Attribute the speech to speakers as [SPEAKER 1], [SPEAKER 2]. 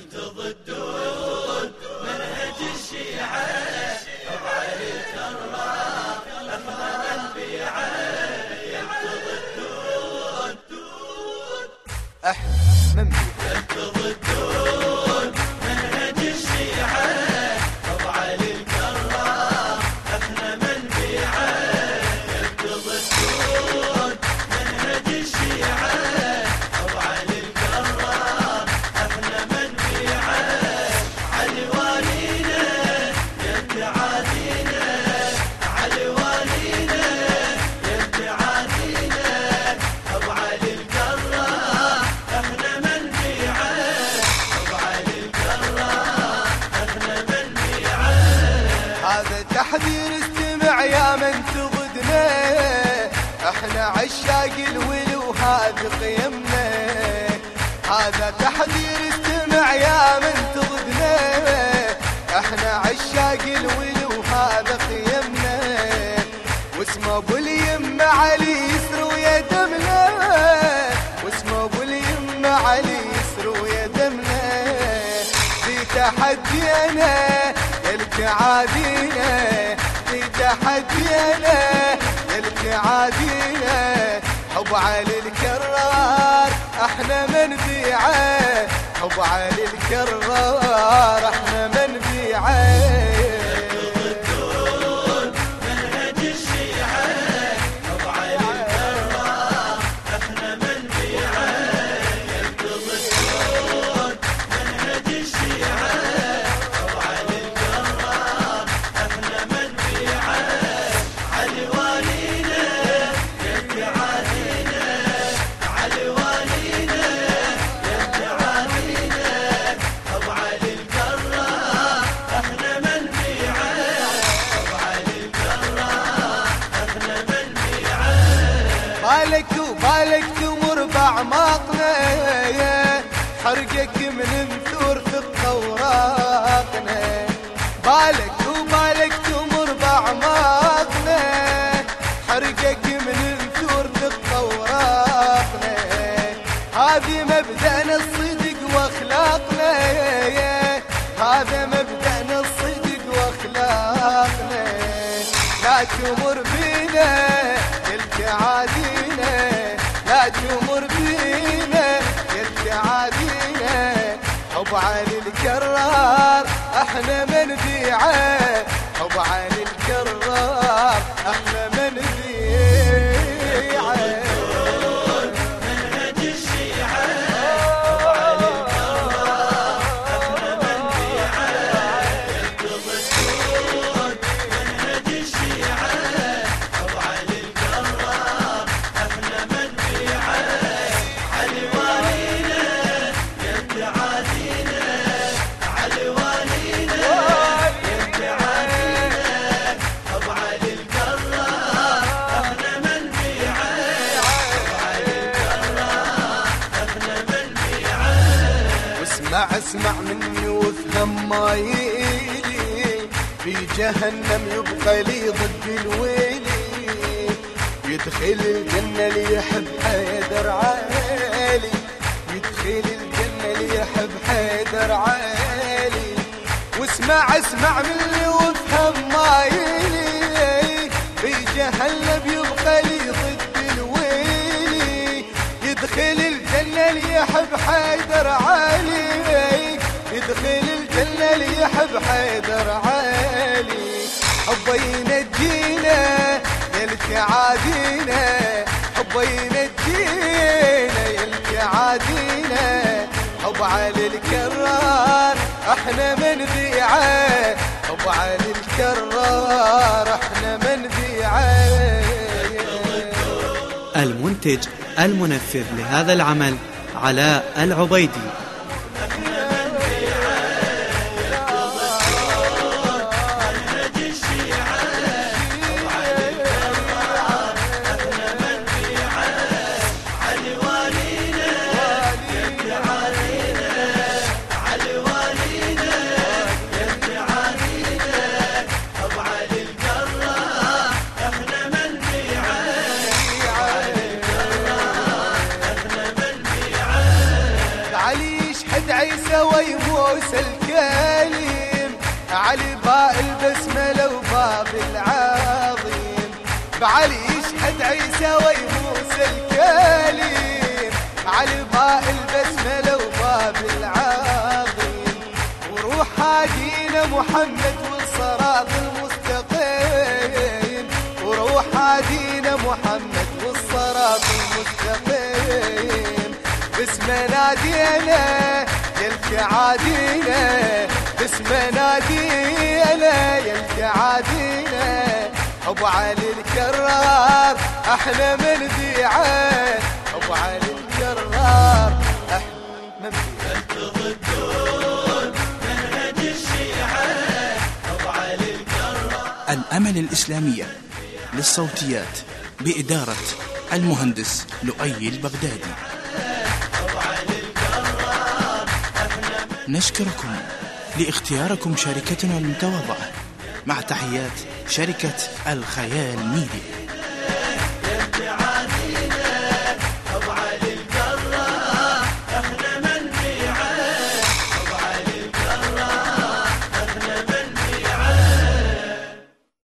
[SPEAKER 1] ضدون منهج الشيعة وعلي الكرار أفضل البيعة
[SPEAKER 2] أحمد.
[SPEAKER 1] ضدون الشيعة من بيعة ضدون منهج الشيعة وعلي
[SPEAKER 2] تحذير استمع يا من تغدنا. إحنا عشاق الولي وهذه قيمنا. هذا تحذير استمع يا من تغدنا. إحنا عشاق الولي وهذا قيمنا. واسمه أبو اليم علي يسر ويا دمنا. واسمه أبو اليم علي يسر ويا دمنا. في تحدينا يلك عادينا في تحدينا يلك عادينا حب علي الكرار إحنا من بيعه حب علي الكرار إحنا من بيعه تمر بعماقنا حرقك من مثور في الطوراقنا. بالك ومالك تمر بعماقنا حرقك من مثور في الطوراقنا. هذه مبدأنا الصدق وأخلاقنا. هذا مبدأنا الصدق وأخلاقنا. لا تمر بينا يلك عادينا حب علي الكرار إحنا من بيعه حب علي واسمع أسمع مني وافهم ما يلي في جهنم يبقى لي ضد الويلي يدخل الجنة اللي يحب حيدر عالي يدخل الجنة اللي يحب حيدر عالي واسمع اسمع مني وافهم ما يلي في جهنم يبقى لي ضد الويلي يدخل الجنة اللي يحب حيدر يحب حيدر علي حبه ينجينا يلك عادينا حبه ينجينا يلك عادينا حب علي الكرار إحنا من بيعه حب علي الكرار إحنا من بيعه
[SPEAKER 3] المنتج المنفذ لهذا العمل علاء العبيدي.
[SPEAKER 1] علي الكرار أفنى من بيعة علي
[SPEAKER 2] وي موسى الكليم علي باء البسملة وباب العظيم. بعلي يشهد عيسى وي موسى الكليم علي باء البسملة وباب العظيم. وروح هادينا محمد والصراط المستقيم. وروح هادينا محمد يلك عادينا باسم نادينا يلك عادينا أبو علي الكرار إحنا من ذيعة. أبو علي الكرار إحنا من
[SPEAKER 4] الأمل الإسلامية للصوتيات بإدارة المهندس لؤي البغدادي. نشكركم لاختياركم شركتنا المتواضعة. مع تحيات شركة الخيال ميديا.